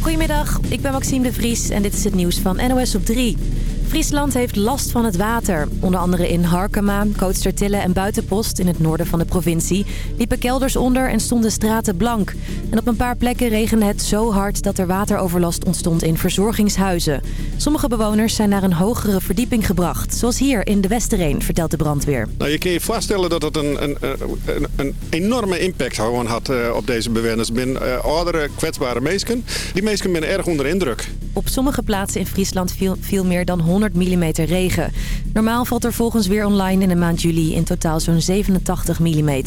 Goedemiddag, ik ben Maxime de Vries en dit is het nieuws van NOS op 3. Friesland heeft last van het water. Onder andere in Harkema, Kootstertille en Buitenpost in het noorden van de provincie... liepen kelders onder en stonden straten blank. En op een paar plekken regende het zo hard dat er wateroverlast ontstond in verzorgingshuizen. Sommige bewoners zijn naar een hogere verdieping gebracht. Zoals hier in de Westereen, vertelt de brandweer. Nou, je kan je voorstellen dat het een, een, een, een enorme impact gewoon had eh, op deze bewoners. Ben uh, oudere, kwetsbare mensen. Die mensen zijn erg onder indruk. Op sommige plaatsen in Friesland viel, viel meer dan 100 mm regen. Normaal valt er volgens Weer Online in de maand juli in totaal zo'n 87 mm.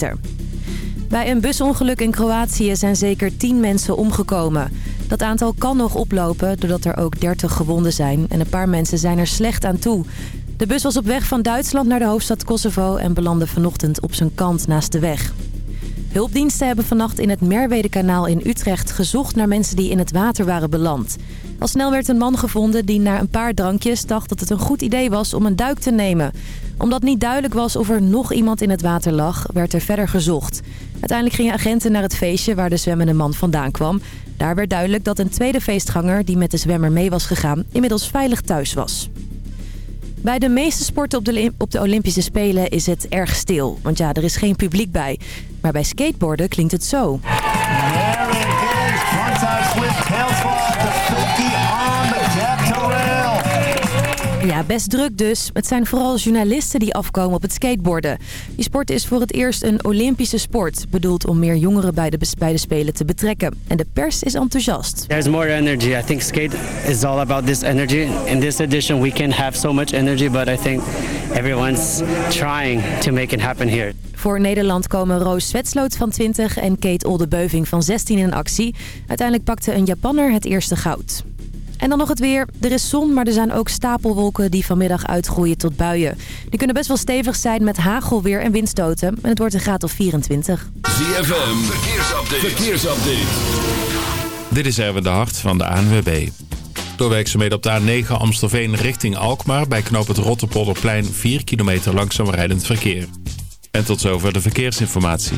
Bij een busongeluk in Kroatië zijn zeker 10 mensen omgekomen. Dat aantal kan nog oplopen doordat er ook 30 gewonden zijn en een paar mensen zijn er slecht aan toe. De bus was op weg van Duitsland naar de hoofdstad Kosovo en belandde vanochtend op zijn kant naast de weg. Hulpdiensten hebben vannacht in het Merwedekanaal in Utrecht gezocht naar mensen die in het water waren beland. Al snel werd een man gevonden die na een paar drankjes dacht dat het een goed idee was om een duik te nemen. Omdat niet duidelijk was of er nog iemand in het water lag, werd er verder gezocht. Uiteindelijk gingen agenten naar het feestje waar de zwemmende man vandaan kwam. Daar werd duidelijk dat een tweede feestganger die met de zwemmer mee was gegaan inmiddels veilig thuis was. Bij de meeste sporten op de, op de Olympische Spelen is het erg stil. Want ja, er is geen publiek bij. Maar bij skateboarden klinkt het zo. Best druk dus. Het zijn vooral journalisten die afkomen op het skateboarden. Die sport is voor het eerst een Olympische sport. Bedoeld om meer jongeren bij de, bij de Spelen te betrekken. En de pers is enthousiast. There's more energy. I think skate is all about this energy. In this edition we can have so much energy. But I think everyone's trying to make it happen here. Voor Nederland komen Roos Zwetsloot van 20 en Kate Oldebeuving van 16 in actie. Uiteindelijk pakte een Japanner het eerste goud. En dan nog het weer. Er is zon, maar er zijn ook stapelwolken die vanmiddag uitgroeien tot buien. Die kunnen best wel stevig zijn met hagelweer en windstoten. En het wordt een graad of 24. ZFM, verkeersupdate. verkeersupdate. Dit is Erwin de Hart van de ANWB. Door werkzaamheden op de A9 Amstelveen richting Alkmaar... bij knoop het Rotterpolderplein 4 kilometer langzaam rijdend verkeer. En tot zover de verkeersinformatie.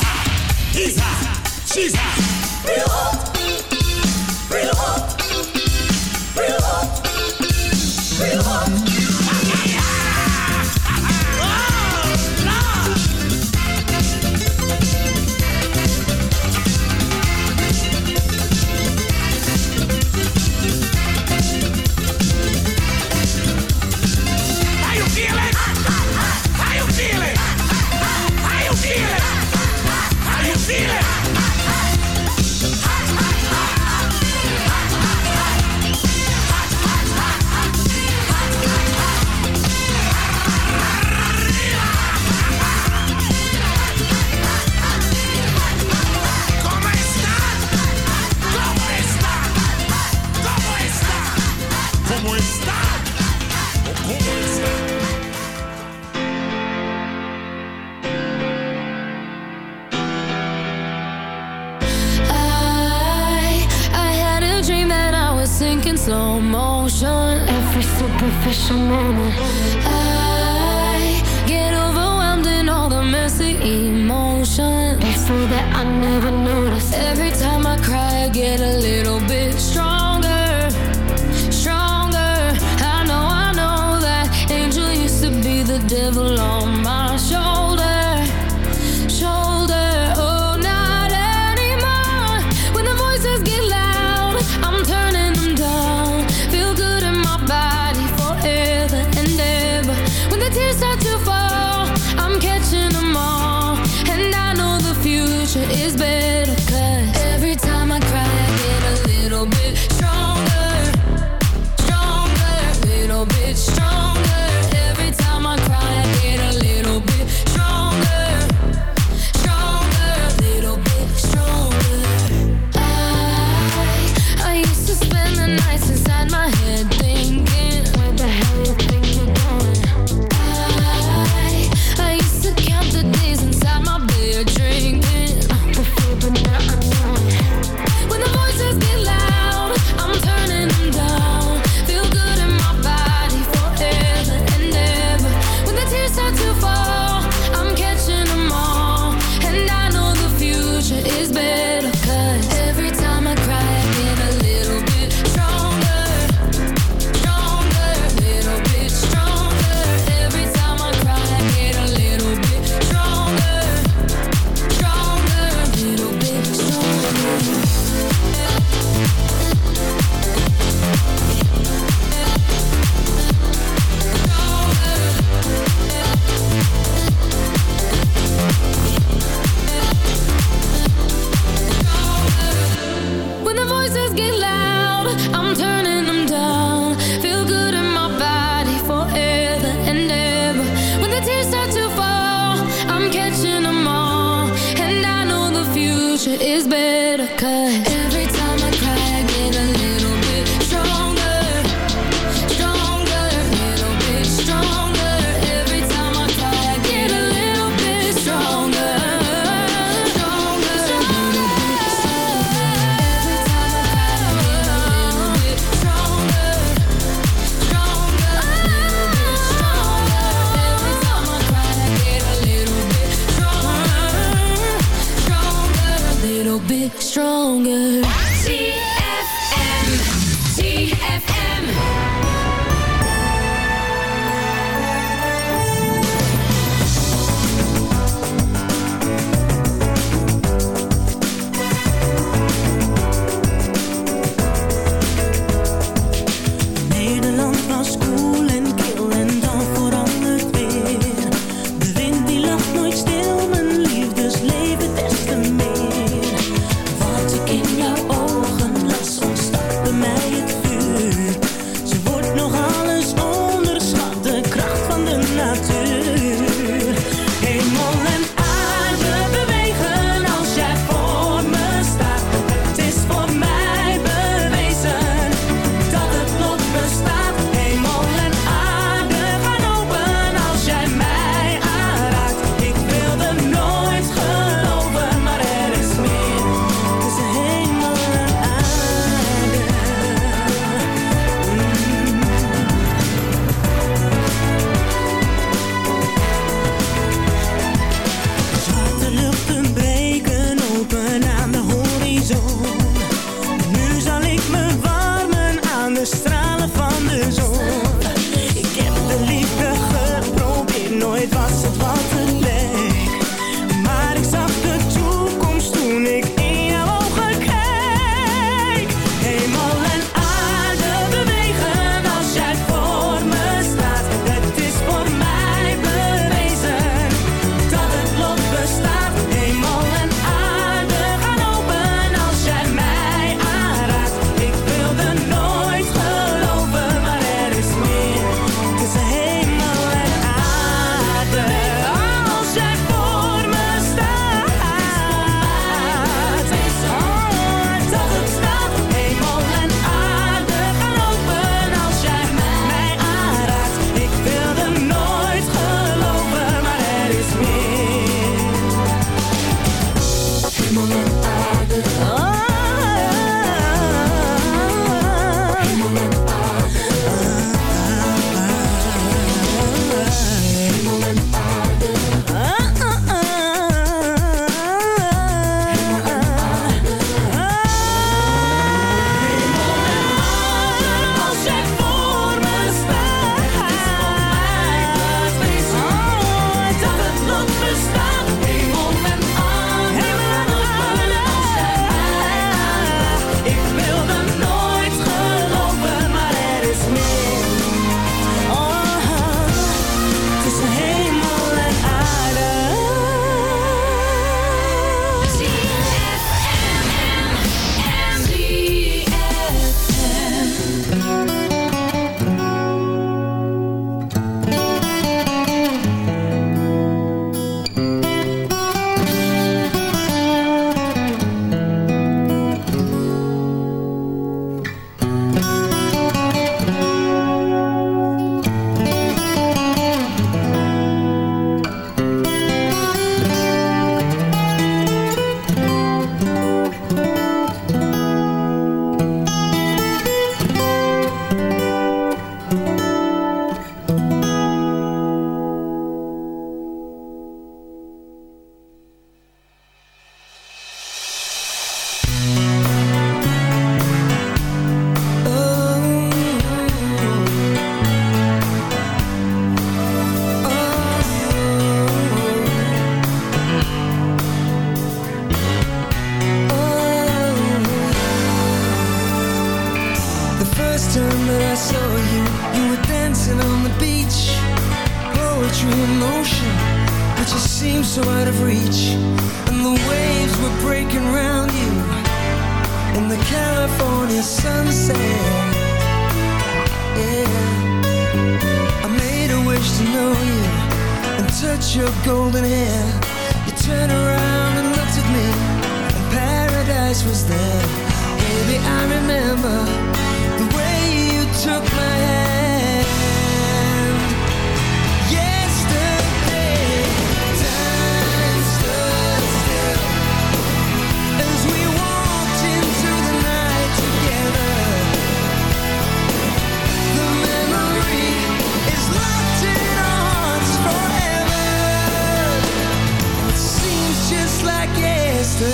hot, he's hot. Special moment. I get overwhelmed in all the messy emotions so that I never notice. Every time I cry, I get a little bit stronger, stronger. I know, I know that angel used to be the devil on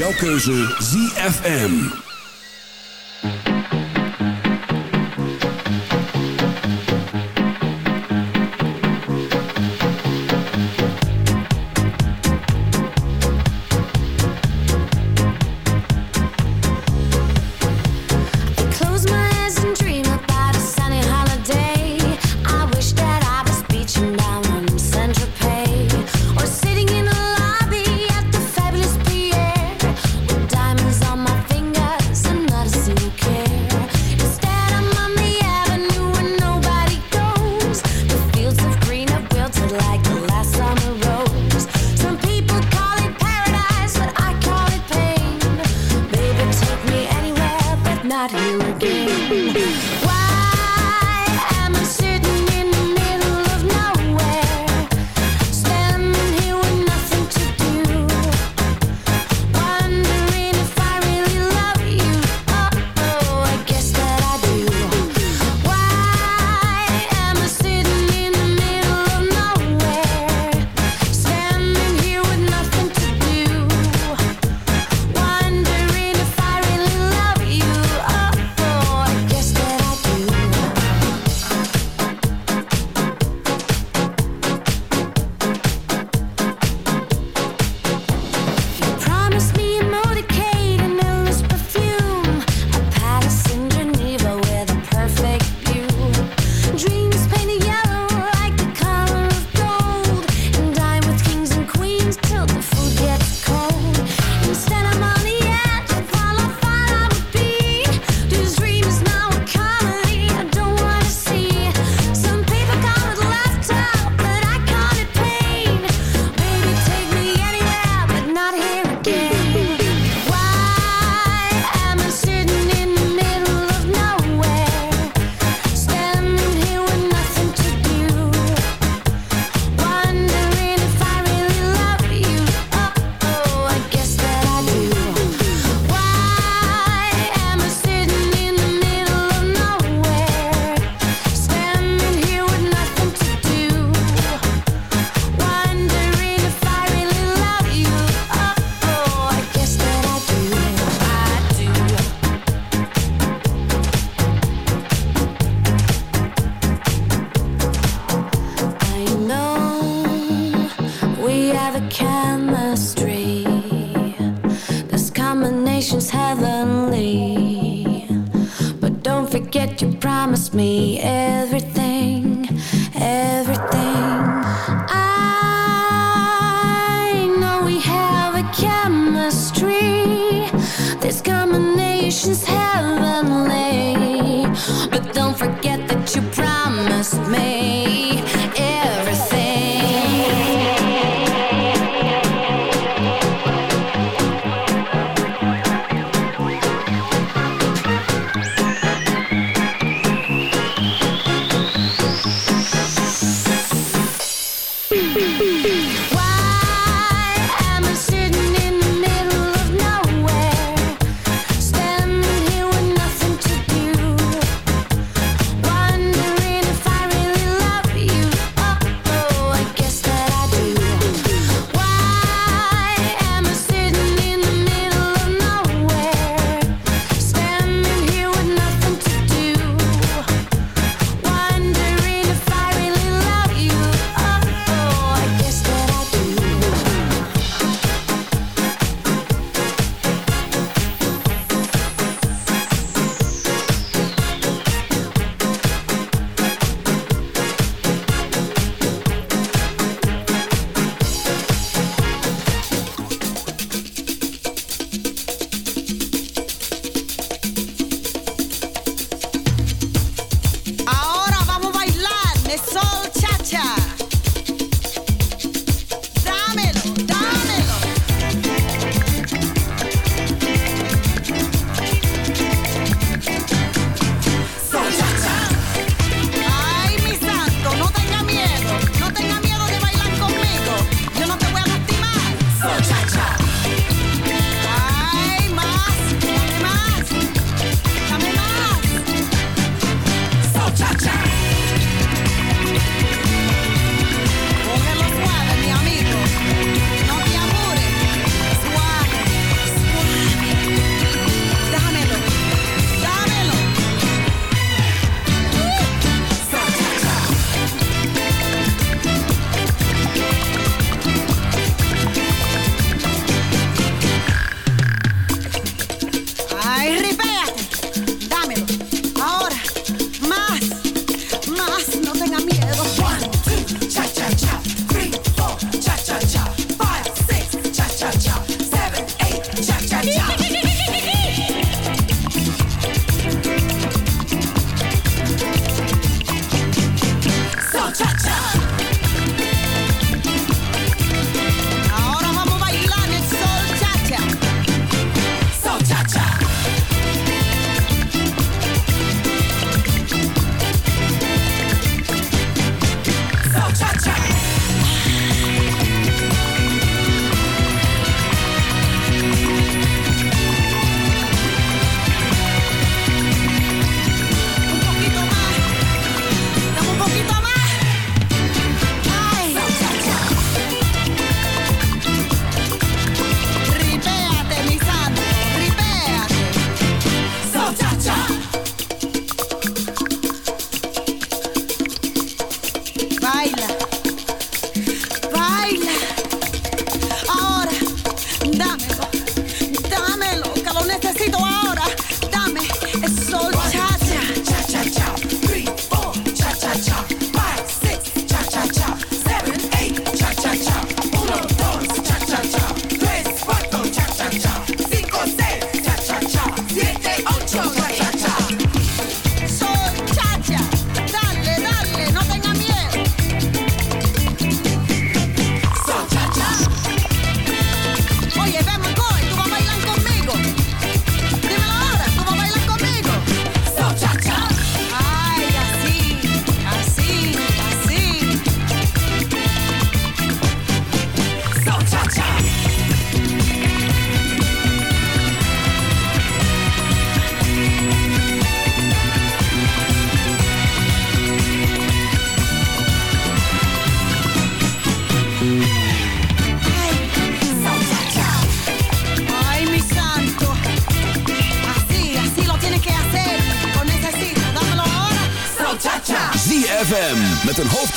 Jouw keuze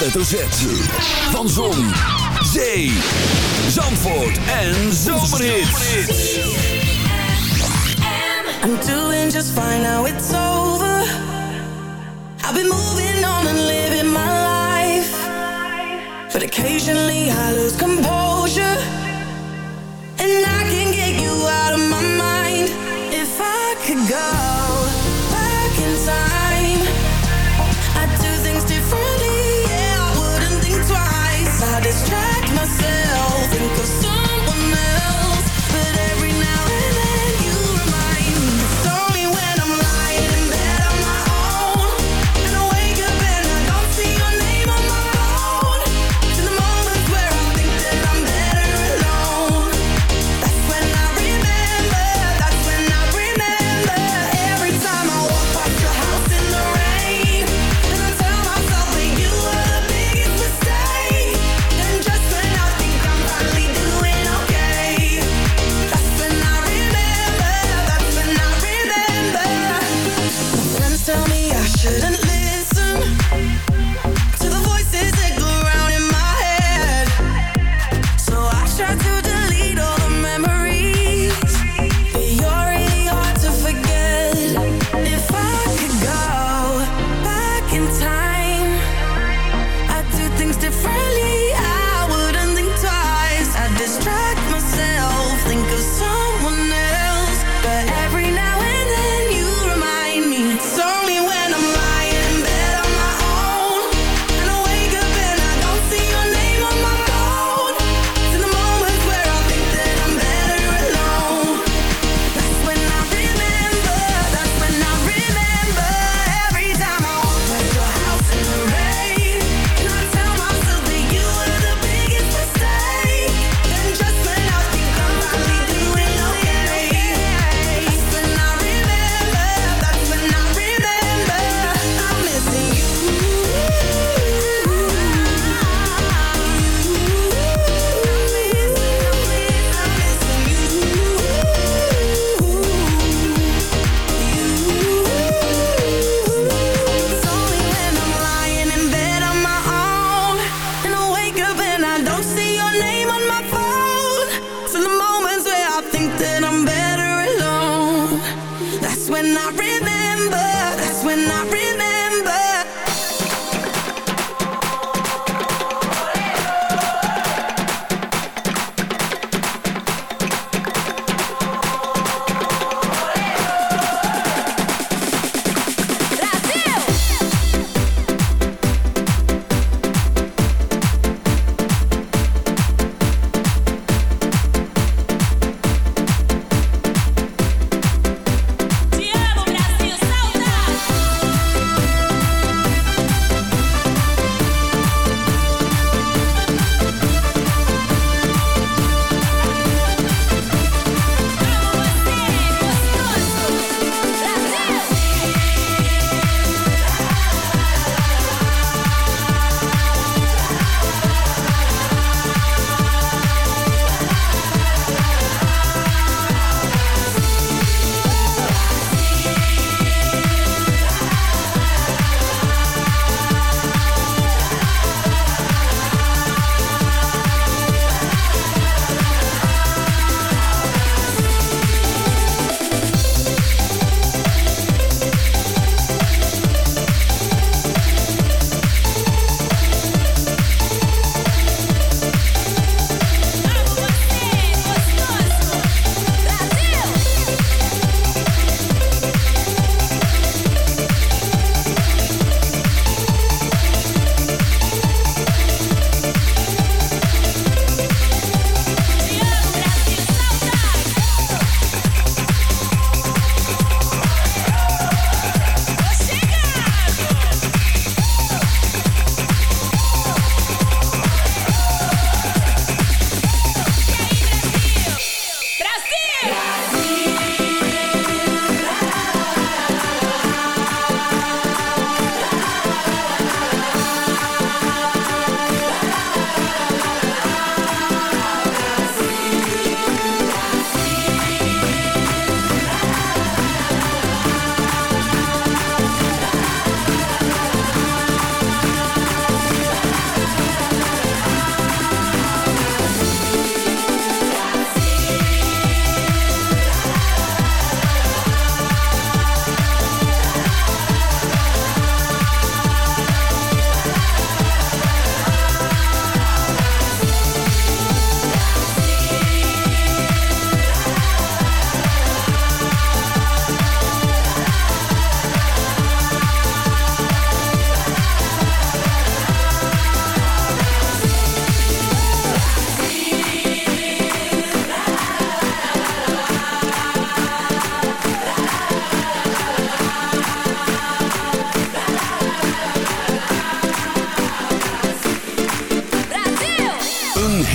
hoofdletter Z. Van Zon, Zee, Zandvoort en Zomerhits. I'm doing just fine, now it's over. I've been moving on and living my life. But occasionally I lose composure.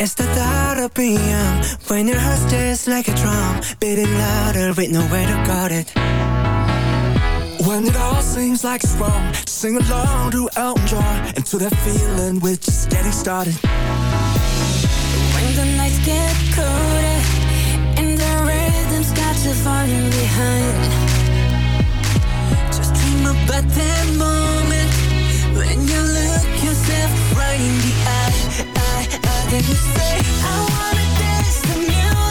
It's the thought of being young when your heart's just like a drum, beating louder with nowhere to guard it. When it all seems like it's wrong, sing along to Elton John and to that feeling we're just getting started. When the nights get colder and the rhythm's got you falling behind, just dream about that moment when you look yourself right in the eye then you say I wanna dance the music?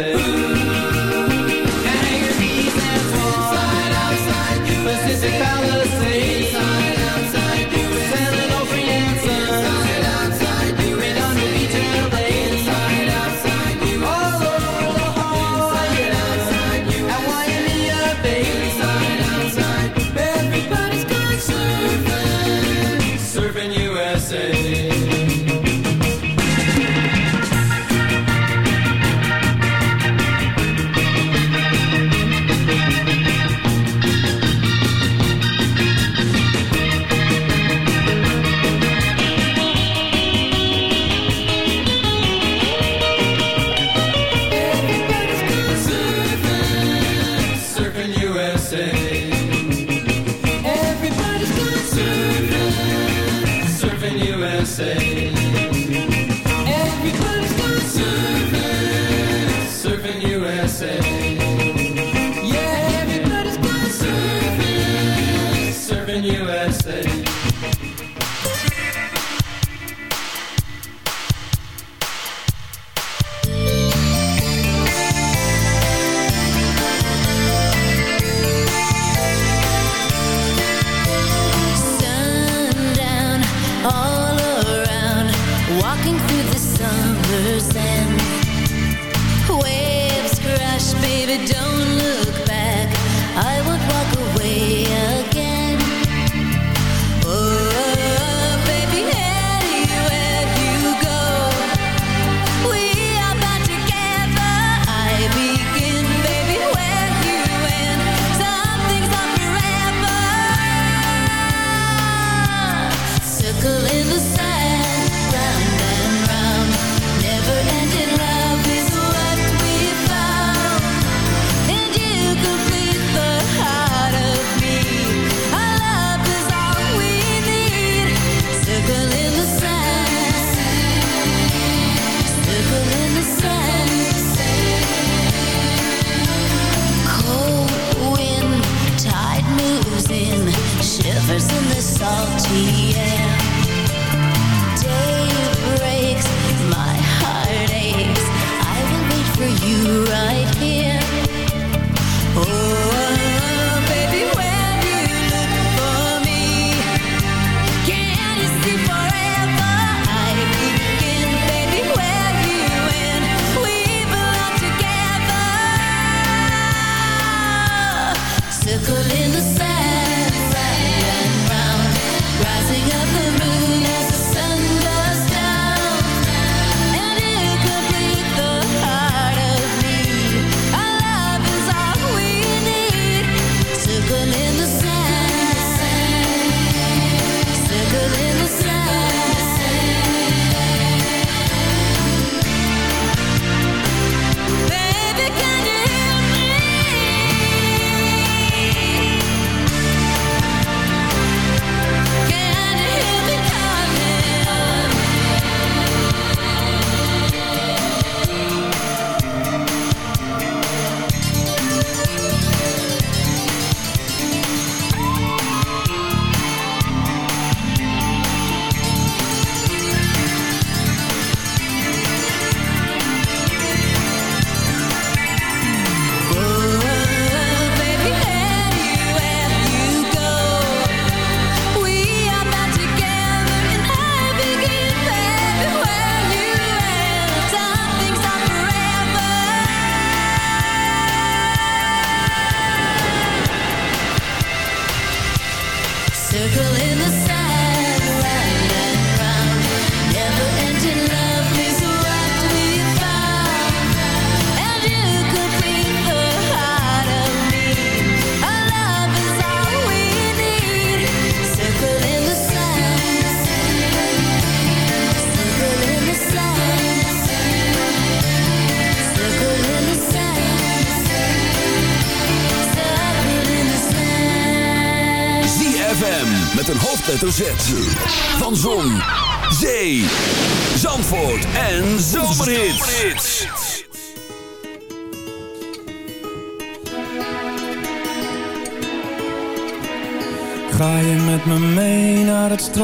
And Hang your knees and fall Slide outside, you Pacific Palisades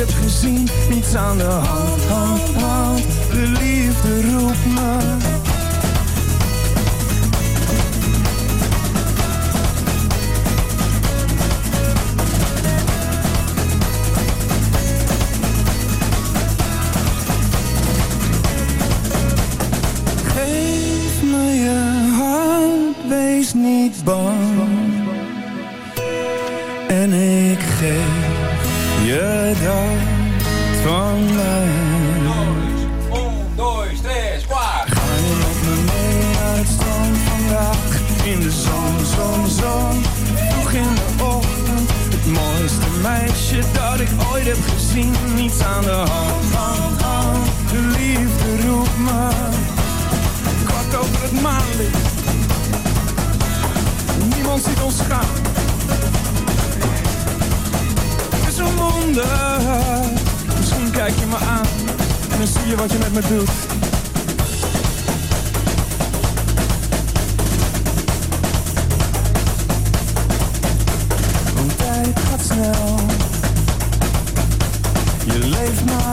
ik ooit heb gezien. Niets aan de hand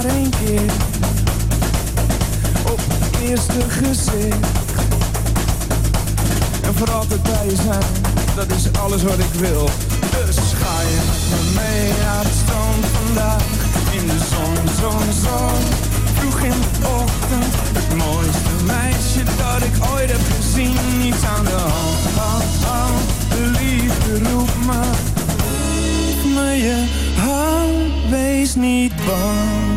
maar één keer op het eerste gezicht. En voor altijd bij je zijn, dat is alles wat ik wil. Dus ga je met me mee naar het strand vandaag. In de zon, zon, zon. Vroeg in de ochtend, het mooiste meisje dat ik ooit heb gezien. Niets aan de hand, hand, hand. De liefde roept me. Geef me je wees niet bang.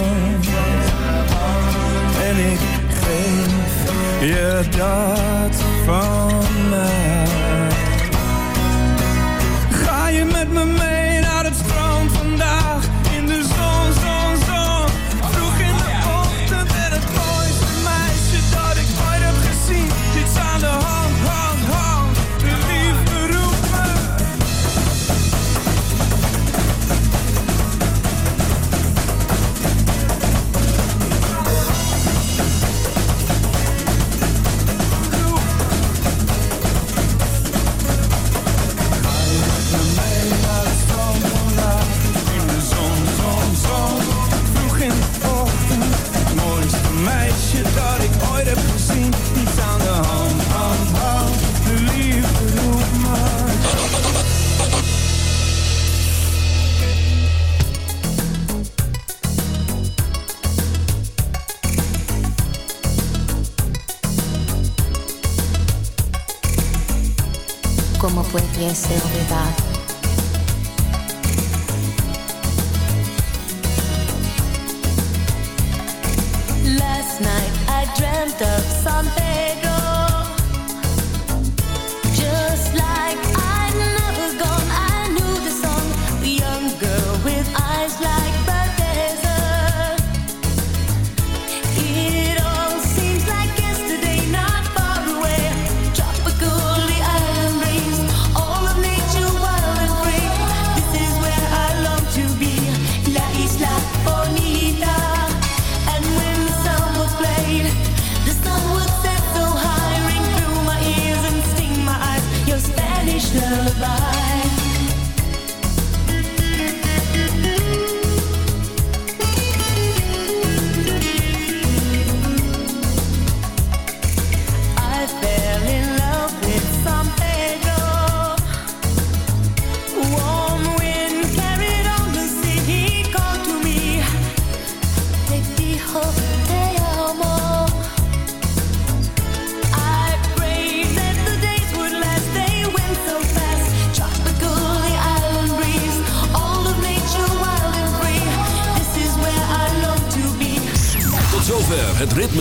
En je dat van minha celebridade.